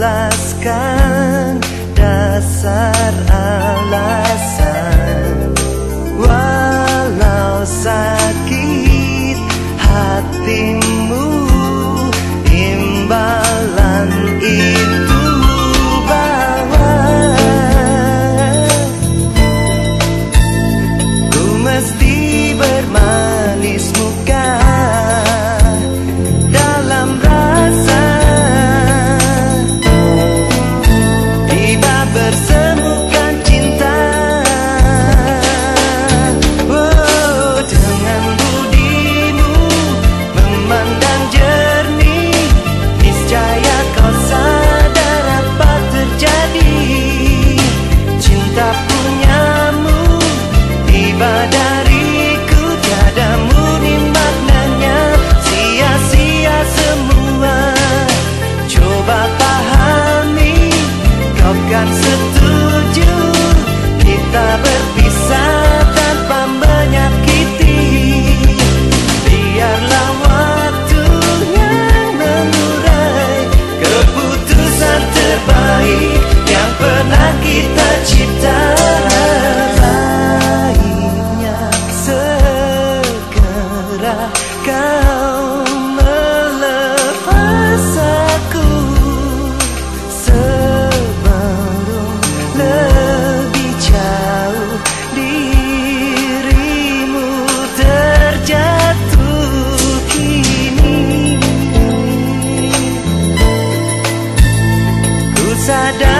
Alasca. Tujuh kita berpisah tanpa menyakiti. Biarlah waktu yang menurai keputusan terbaik yang pernah kita cipta segera kau ada